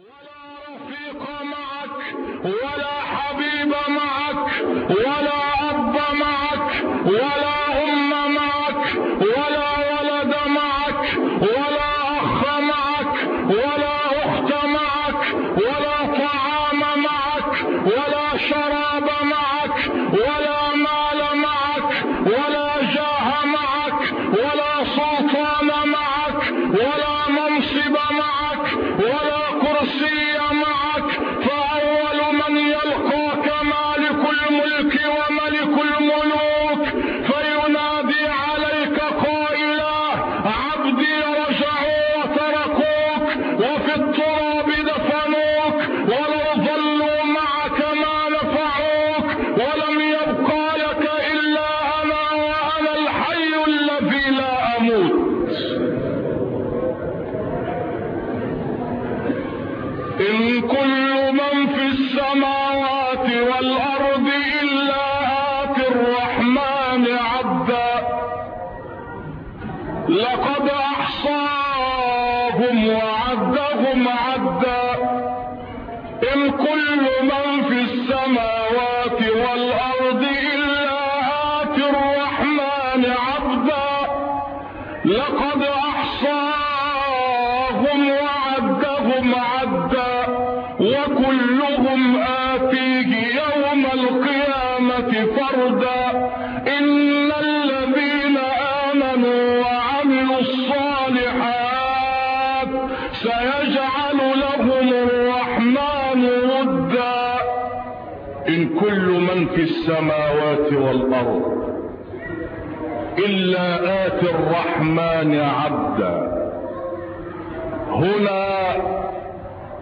ولا رفيق معك ولا حبيب معك ولا وعدهم عدا إن كل من في السماوات كل من في السماوات والأرض. إلا آتي الرحمن عبدا. هنا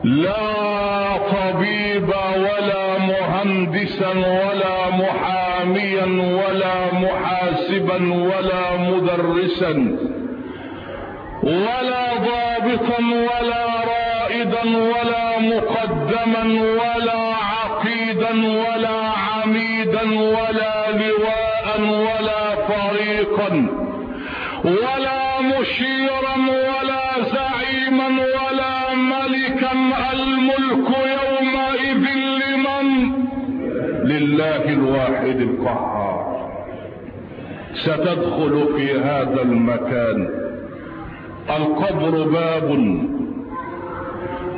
لا طبيب ولا مهندسا ولا محاميا ولا محاسبا ولا مدرسا ولا ضابطا ولا رائدا ولا مقدما ولا عقيدا ولا عميدا ولا لواء ولا فريقا ولا مشيرا ولا زعيما ولا ملكا الملك يومئذ لمن؟ لله الواحد القهار. ستدخل في هذا المكان. القبر باب.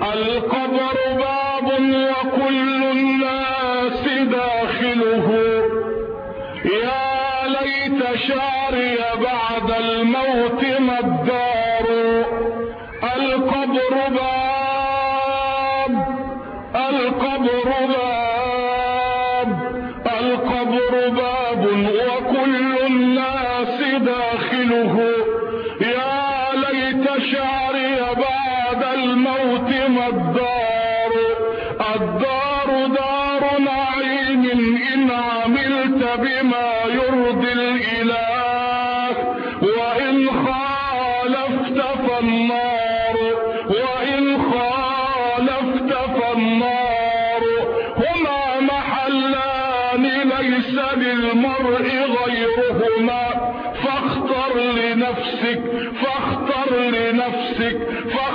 القبر باب. وكل الناس داخله. يا ليت شعري بعد الموت ما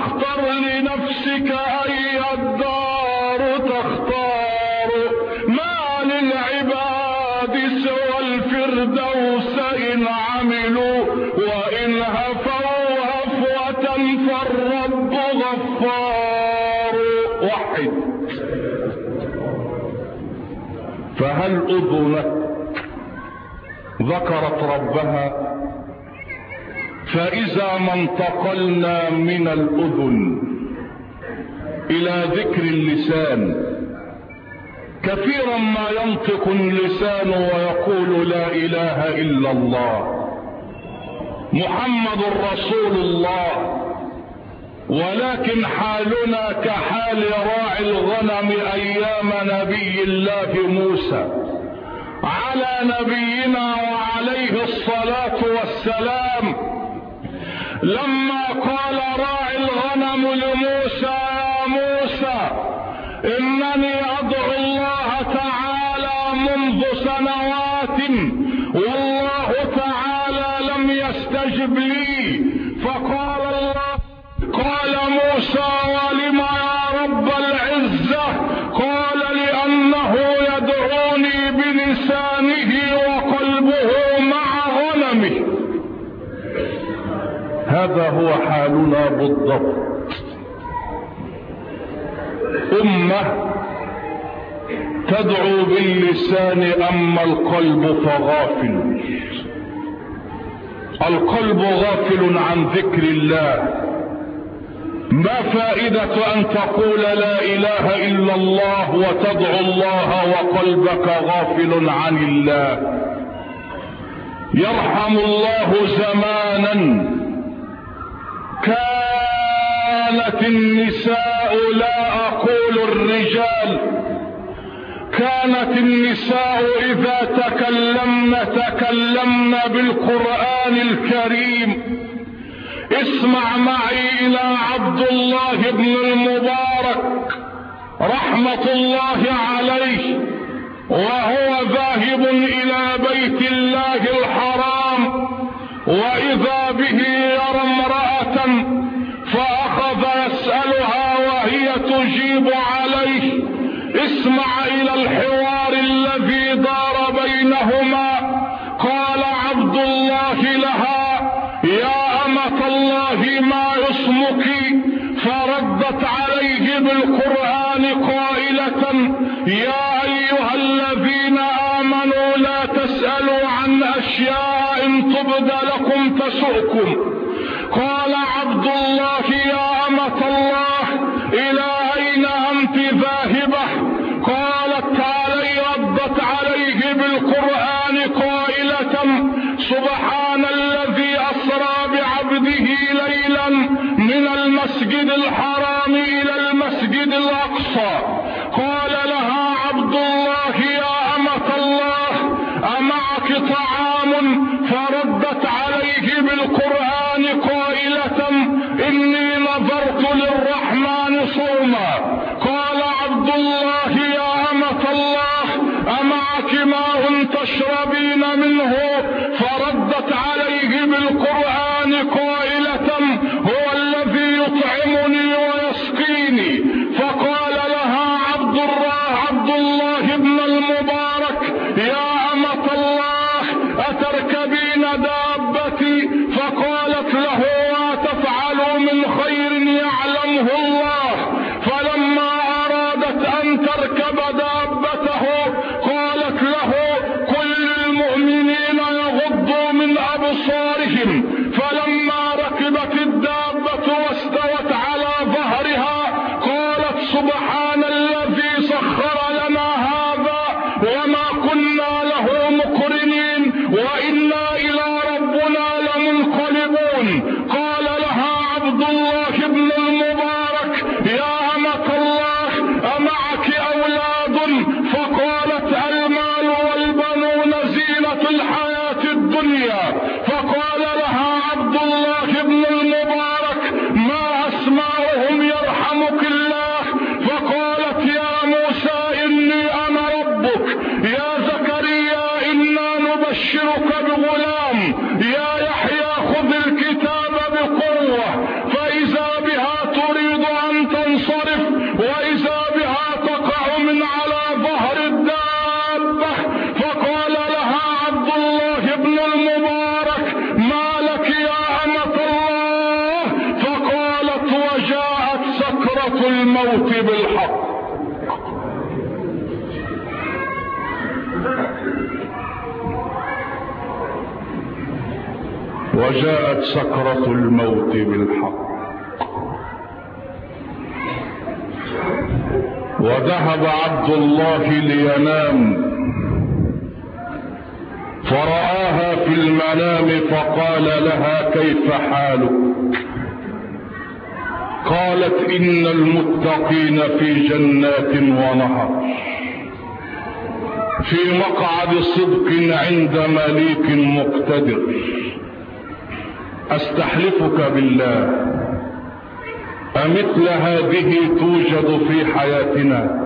فاختر لنفسك أي الدار تختار. ما للعباد سوى الفردوس إن عملوا وإن هفوا هفوة فالرب غفار. وحد فهل أذنك ذكرت ربها؟ فإذا ما انتقلنا من الأذن إلى ذكر اللسان كثيرا ما ينطق اللسان ويقول لا إله إلا الله محمد رسول الله ولكن حالنا كحال راعي الغنم أيام نبي الله موسى. على نبينا وعليه الصلاة والسلام لما قال راعي الغنم لموسى يا موسى إنني أدعو الله تعالى منذ سنوات والله تعالى لم يستجب لي. فقال الله قال موسى هذا هو حالنا بالضبط. أمة تدعو باللسان أما القلب فغافل. القلب غافل عن ذكر الله. ما فائدة أن تقول لا إله إلا الله وتدعو الله وقلبك غافل عن الله. يرحم الله زمانا. كانت النساء لا أقول الرجال. كانت النساء إذا تكلمن تكلمن بالقرآن الكريم. اسمع معي إلى عبد الله بن المبارك رحمة الله عليه وهو ذاهب إلى بيت الله الحرام. أشياء إن تبد لكم تسؤكم. قال عبد الله الله بن وجاءت سكرة الموت بالحق. وذهب عبد الله لينام. فرآها في المنام فقال لها كيف حالك؟ قالت إن المتقين في جنات ونهر. في مقعد صدق عند مليك مقتدر. أستحلفك بالله أمثل هذه توجد في حياتنا.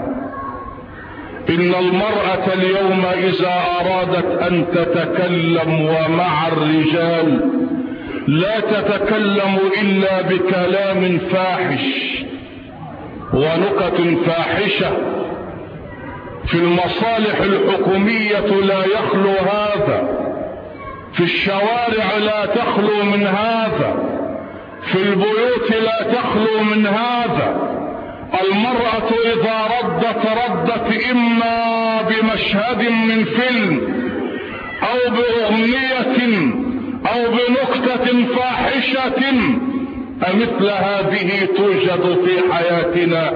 إن المرأة اليوم إذا أرادت أن تتكلم ومع الرجال لا تتكلم إلا بكلام فاحش ونكت فاحشة. في المصالح الحكومية لا يخلو هذا. في الشوارع لا تخلو من هذا في البيوت لا تخلو من هذا. المرأة إذا ردت ردت إما بمشهد من فيلم أو بأغنية أو بنكتة فاحشة أمثل هذه توجد في حياتنا.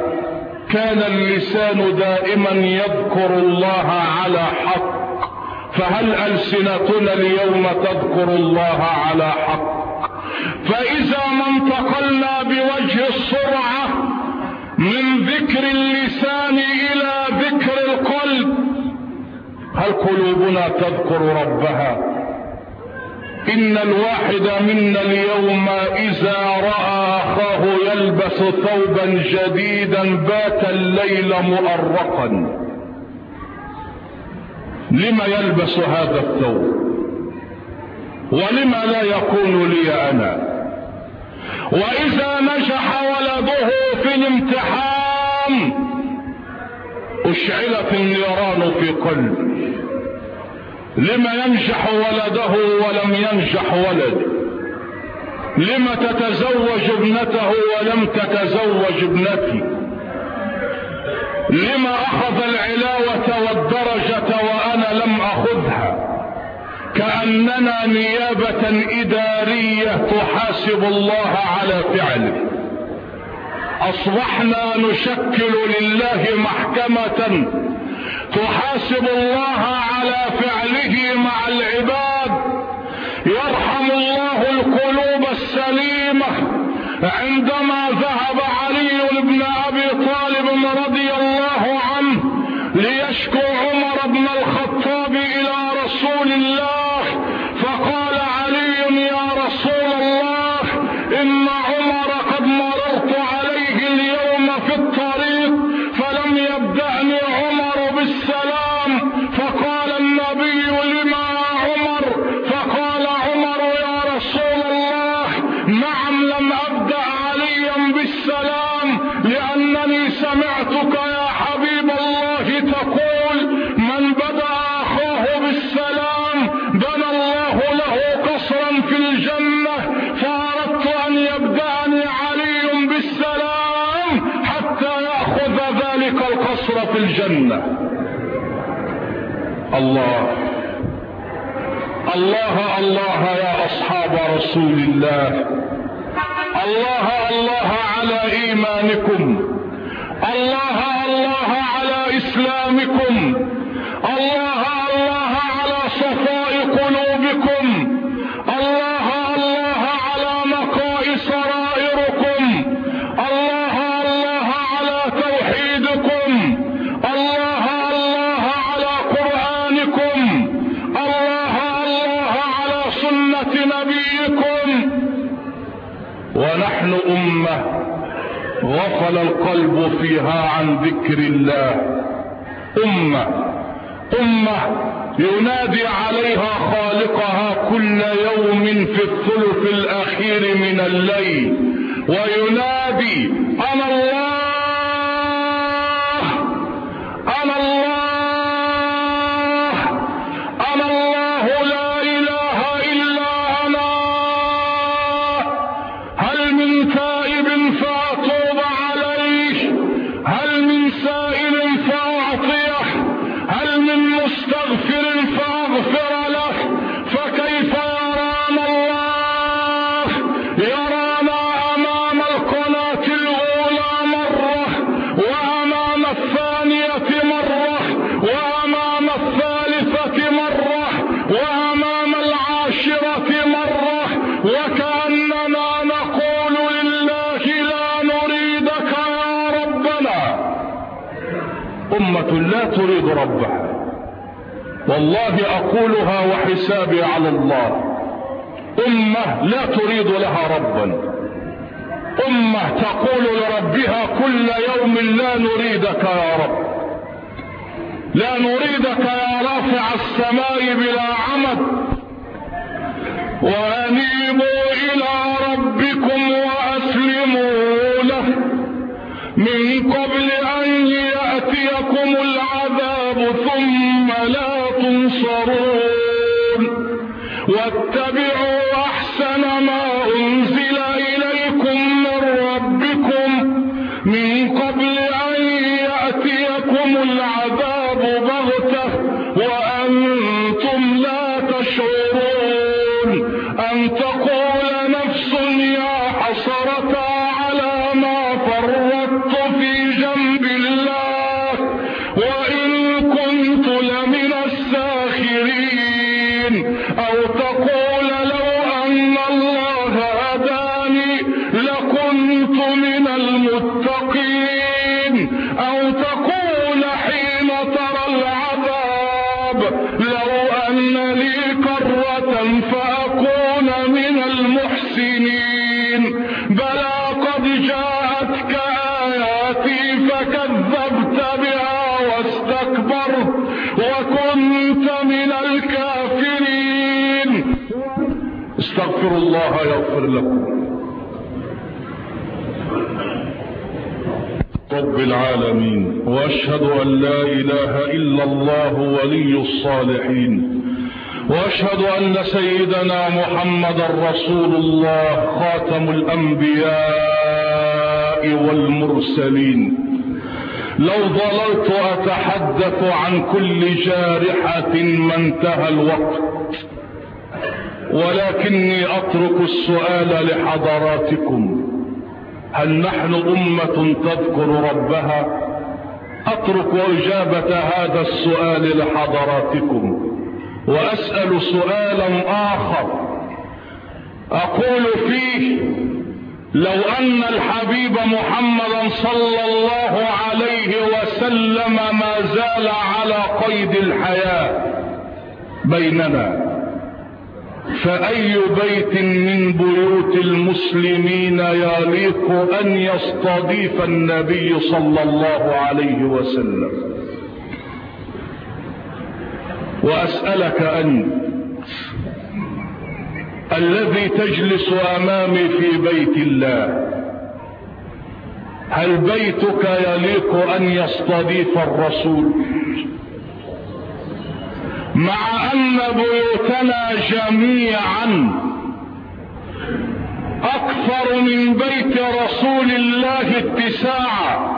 كان اللسان دائما يذكر الله على حق. فهل ألسنتنا اليوم تذكر الله على حق؟ فإذا ما انتقلنا بوجه السرعة من ذكر اللسان إلى ذكر القلب هل قلوبنا تذكر ربها؟ إن الواحد منا اليوم إذا رأى أخاه يلبس ثوبا جديدا بات الليل مؤرقا. لما يلبس هذا الثوب؟ ولما لا يكون لي أنا؟ وإذا نجح ولده في الامتحان أشعلت النيران في قلبه لما ينجح ولده ولم ينجح ولد؟ لما تتزوج ابنته ولم تتزوج ابنتي؟ لما أخذ العلاوة والدرجة وأنا كأننا نيابة إدارية تحاسب الله على فعله. أصبحنا نشكل لله محكمة تحاسب الله على فعله مع العباد. يرحم الله القلوب السليمة عندما ذهب علي بن أبي طالب رضي الله الله. الله الله يا أصحاب رسول الله. الله الله على إيمانكم. الله الله على إسلامكم. أمة غفل القلب فيها عن ذكر الله. أمة أمة ينادي عليها خالقها كل يوم في الثلث الأخير من الليل وينادي أنا الله لا تريد ربها. والله أقولها وحسابي على الله. أمة لا تريد لها ربا. أمة تقول لربها كل يوم لا نريدك يا رب. لا نريدك يا رافع السماء بلا عمد. وأنيبوا إلى ربكم وأسلموا له. من قبل واتبعوا الله يغفر لكم. رب العالمين وأشهد أن لا إله إلا الله ولي الصالحين وأشهد أن سيدنا محمدا رسول الله خاتم الأنبياء والمرسلين. لو ظللت أتحدث عن كل جارحة ما انتهى الوقت. ولكني أترك السؤال لحضراتكم. هل نحن أمة تذكر ربها؟ أترك إجابة هذا السؤال لحضراتكم. وأسأل سؤالا آخر. أقول فيه لو أن الحبيب محمدا صلى الله عليه وسلم ما زال على قيد الحياة بيننا فأي بيت من بيوت المسلمين يليق أن يستضيف النبي صلى الله عليه وسلم؟ وأسألك أنت الذي تجلس أمامي في بيت الله هل بيتك يليق أن يستضيف الرسول؟ مع أن بيوتنا جميعا أكثر من بيت رسول الله اتساعا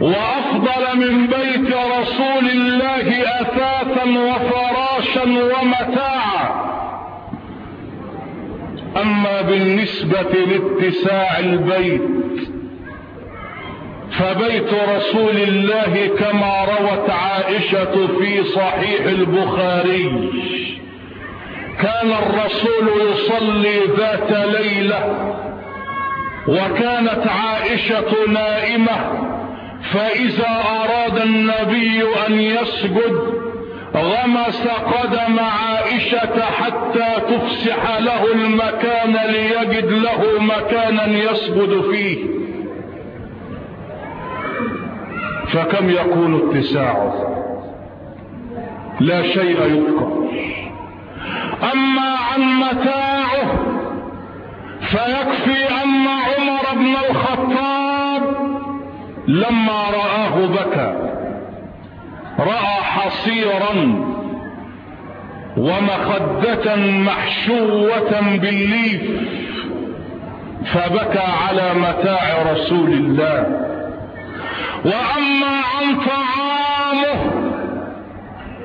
وأفضل من بيت رسول الله اثاثا وفراشا ومتاعا. أما بالنسبة لاتساع البيت فبيت رسول الله كما روت عائشة في صحيح البخاري. كان الرسول يصلي ذات ليلة وكانت عائشة نائمة فإذا أراد النبي أن يسجد غمس قدم عائشة حتى تفسح له المكان ليجد له مكانا يسجد فيه. فكم يكون اتساعه؟ لا شيء يذكر. أما عن متاعه فيكفي أن عمر بن الخطاب لما رآه بكى رأى حصيرا ومخدة محشوة بالليف فبكى على متاع رسول الله. وأما عن طعامه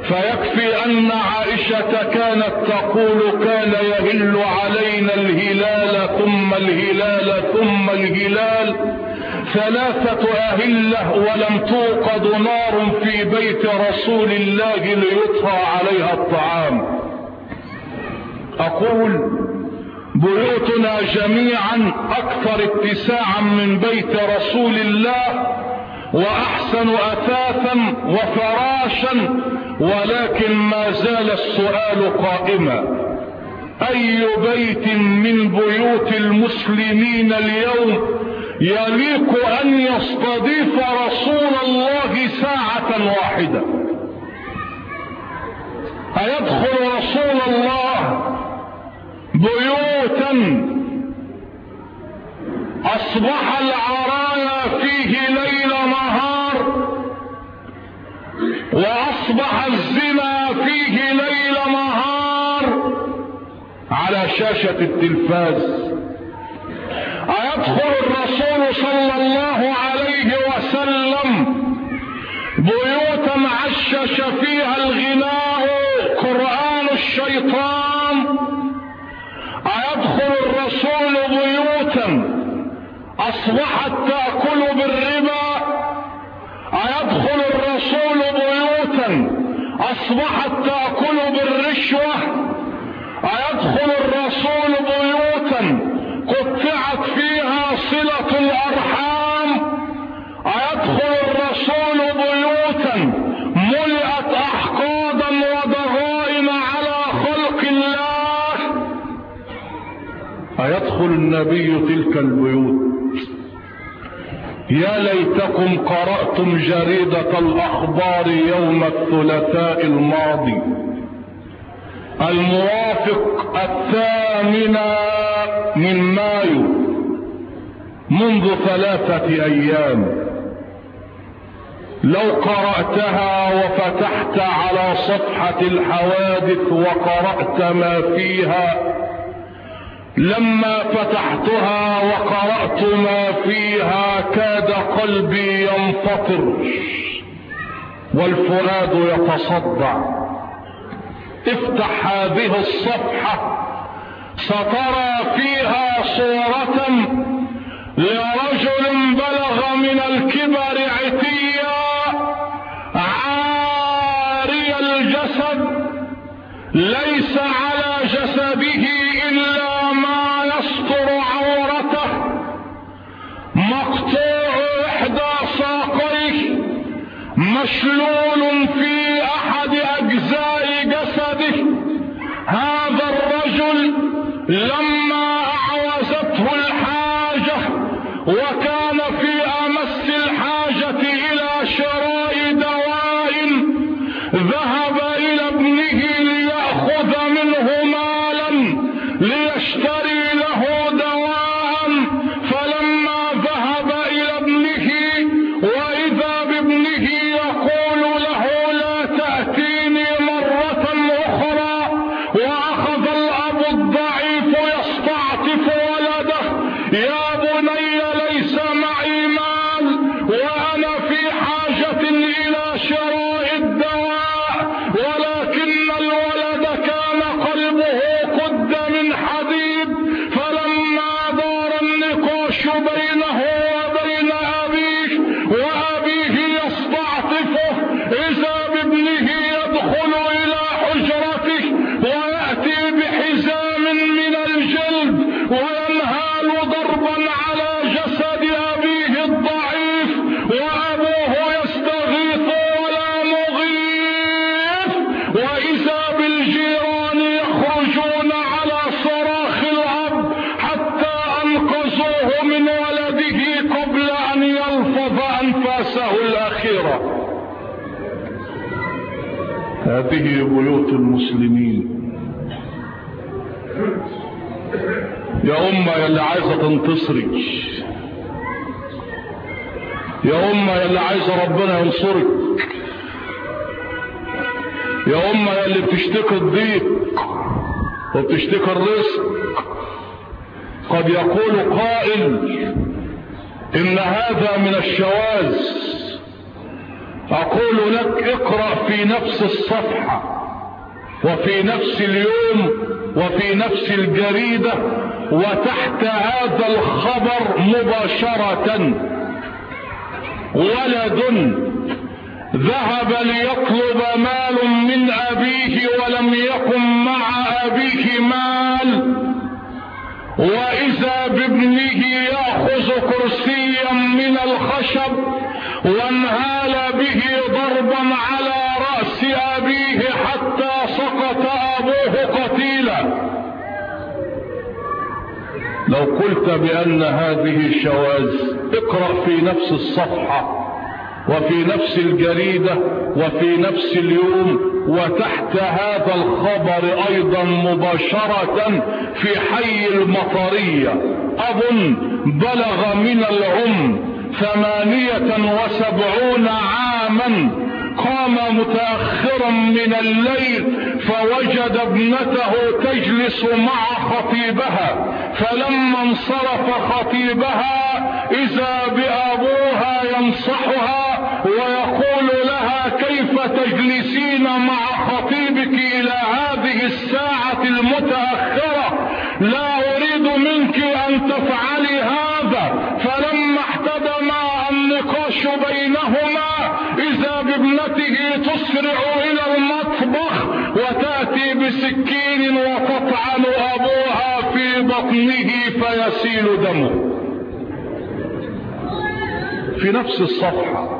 فيكفي أن عائشة كانت تقول كان يهل علينا الهلال ثم الهلال ثم الهلال. ثلاثة أهلة ولم توقد نار في بيت رسول الله ليطفى عليها الطعام. أقول بيوتنا جميعا أكثر اتساعا من بيت رسول الله وأحسن اثاثا وفراشا ولكن ما زال السؤال قائما. أي بيت من بيوت المسلمين اليوم يليق أن يستضيف رسول الله ساعة واحدة؟ أيدخل رسول الله بيوتا؟ أصبح العرايا فيه ليل نهار على شاشة التلفاز. أيدخل الرسول صلى الله عليه وسلم بيوتا عشش فيها الغناء قرآن الشيطان. أيدخل الرسول بيوتا أصبحت تأكل بالربا. بيوتا اصبحت تأكل بالرشوة أيدخل الرسول بيوتا قطعت فيها صلة الأرحام أيدخل الرسول بيوتا ملأت احقادا وضغائن على خلق الله أيدخل النبي تلك البيوت. يا ليتكم قرأتم جريدة الأخبار يوم الثلاثاء الماضي. الموافق الثامن من مايو منذ ثلاثة أيام. لو قرأتها وفتحت على صفحة الحوادث وقرأت ما فيها لما فتحتها وقرأت ما فيها كاد قلبي ينفطر والفؤاد يتصدع. افتح هذه الصفحة سترى فيها صورة لرجل بلغ من الكبر عتيا عاري الجسد ليس على جسده إلا مشلول يا اللي عايزة تنتصري يا أمة يا اللي عايزة ربنا ينصرك. يا أمة يا اللي بتشتكي الضيق وبتشتكي الرزق. قد يقول قائل إن هذا من الشواذ. أقول لك اقرأ في نفس الصفحة وفي نفس اليوم وفي نفس الجريدة وتحت هذا الخبر مباشرة. ولد ذهب ليطلب مال من أبيه ولم يكن مع أبيه مال. وإذا بابنه يأخذ كرسيا من الخشب وانهال به ضربا على رأس أبيه حتى سقط أبوه قتيلا. لو قلت بأن هذه شواذ اقرأ في نفس الصفحة وفي نفس الجريدة وفي نفس اليوم وتحت هذا الخبر أيضا مباشرة في حي المطرية. أظن بلغ من العمر ثمانية وسبعون عاما قام متأخرا من الليل فوجد ابنته تجلس مع خطيبها فلما انصرف خطيبها إذا بأبوها ينصحها ويقول لها كيف تجلسين مع خطيبك إلى هذه الساعة المتأخرة؟ لا بسكين وتطعن أبوها في بطنه فيسيل دمه. في نفس الصفحة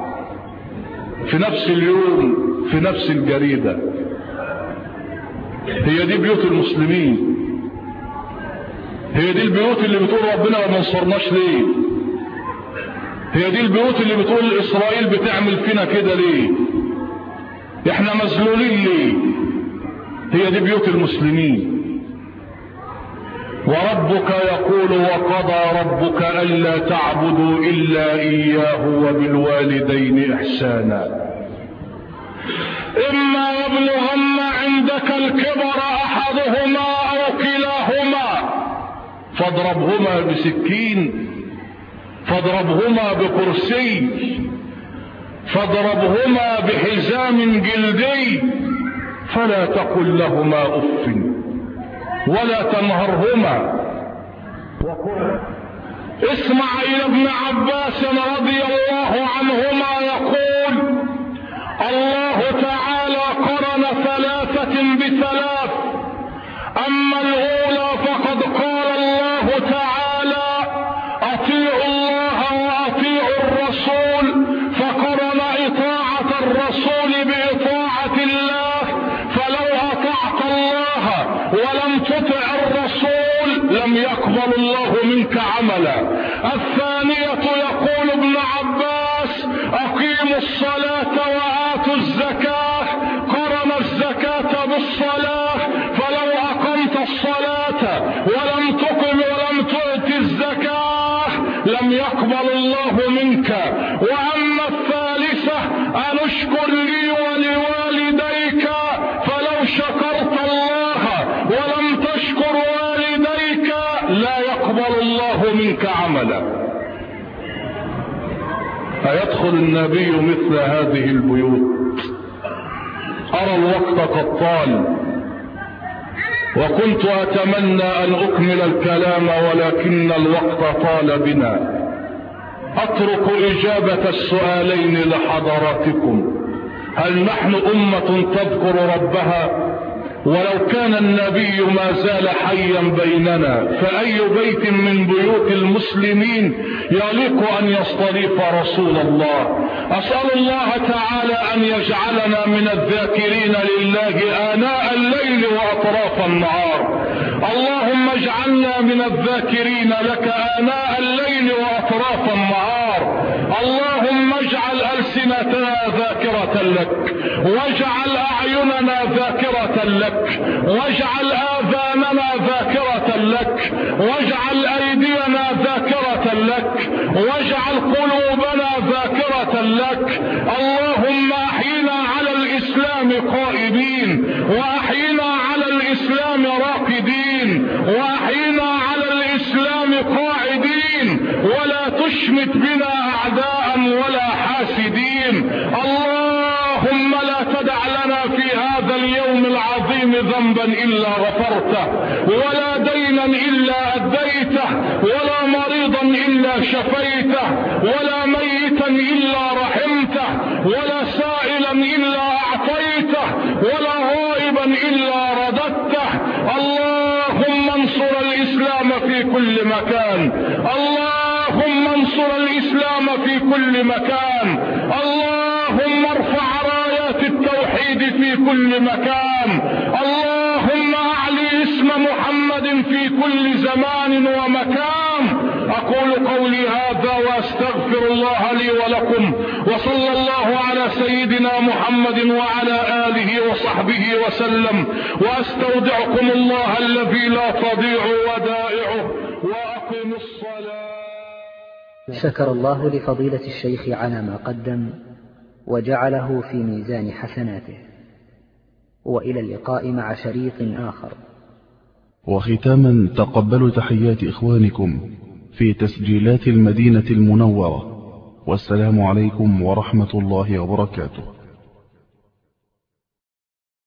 في نفس اليوم في نفس الجريدة. هي دي بيوت المسلمين. هي دي البيوت اللي بتقول ربنا ما نصرناش ليه؟ هي دي البيوت اللي بتقول إسرائيل بتعمل فينا كده ليه؟ إحنا مذلولين ليه؟ هي دي بيوت المسلمين. وربك يقول وقضى ربك ألا تعبدوا إلا إياه وبالوالدين إحسانا. إما يبلغن عندك الكبر أحدهما أو كلاهما فاضربهما بسكين فاضربهما بكرسي فاضربهما بحزام جلدي فلا تقل لهما أف ولا تنهرهما وقل اسمع إلى ابن عباس رضي الله عنهما يقول الله تعالى قرن ثلاثة بثلاث أما الاولى عملا الثانية يقول ابن عباس أقيموا الصلاة وآتوا الزكاة. قرن الزكاة بالصلاة فلو أقمت الصلاة ولم تقم ولم تؤت الزكاة لم يقبل الله منك. وأما الثالثة ان اشكر لي ولوالديك فلو شكرت الله ولم تشكر والديك لا يقبل الله منك عملا أيدخل النبي مثل هذه البيوت. أرى الوقت قد طال. وكنت أتمنى أن أكمل الكلام ولكن الوقت طال بنا. أترك إجابة السؤالين لحضراتكم. هل نحن أمة تذكر ربها؟ ولو كان النبي ما زال حيا بيننا فأي بيت من بيوت المسلمين يليق أن يستضيف رسول الله؟ أسأل الله تعالى أن يجعلنا من الذاكرين لله آناء الليل وأطراف النهار. اللهم اجعلنا من الذاكرين لك آناء الليل وأطراف النهار اللهم اجعل ألسنتنا لك واجعل أعيننا ذاكرة لك واجعل آذاننا ذاكرة لك واجعل أيدينا ذاكرة لك واجعل قلوبنا ذاكرة لك. اللهم أحينا على الإسلام قائدين وأحينا على الإسلام راقدين وأحينا على الإسلام قاعدين. ولا تشمت بنا أعداء ولا حاسدين. اللهم لا تدع لنا في هذا اليوم العظيم ذنبا إلا غفرته ولا دينا إلا أديته ولا مريضا إلا شفيته ولا ميتا إلا رحمته ولا سائلا إلا أعطيته ولا غائبا إلا رددته. اللهم انصر الإسلام في كل مكان اللهم انصر الإسلام في كل مكان اللهم ارفع التوحيد في كل مكان. اللهم اعلي اسم محمد في كل زمان ومكان. أقول قولي هذا وأستغفر الله لي ولكم. وصلى الله على سيدنا محمد وعلى آله وصحبه وسلم. وأستودعكم الله الذي لا تضيع ودائعه. وأقم الصلاة. شكر الله لفضيلة الشيخ على ما قدم. وجعله في ميزان حسناته. وإلى اللقاء مع شريط آخر. وختاما تقبلوا تحيات إخوانكم في تسجيلات المدينة المنورة. والسلام عليكم ورحمة الله وبركاته.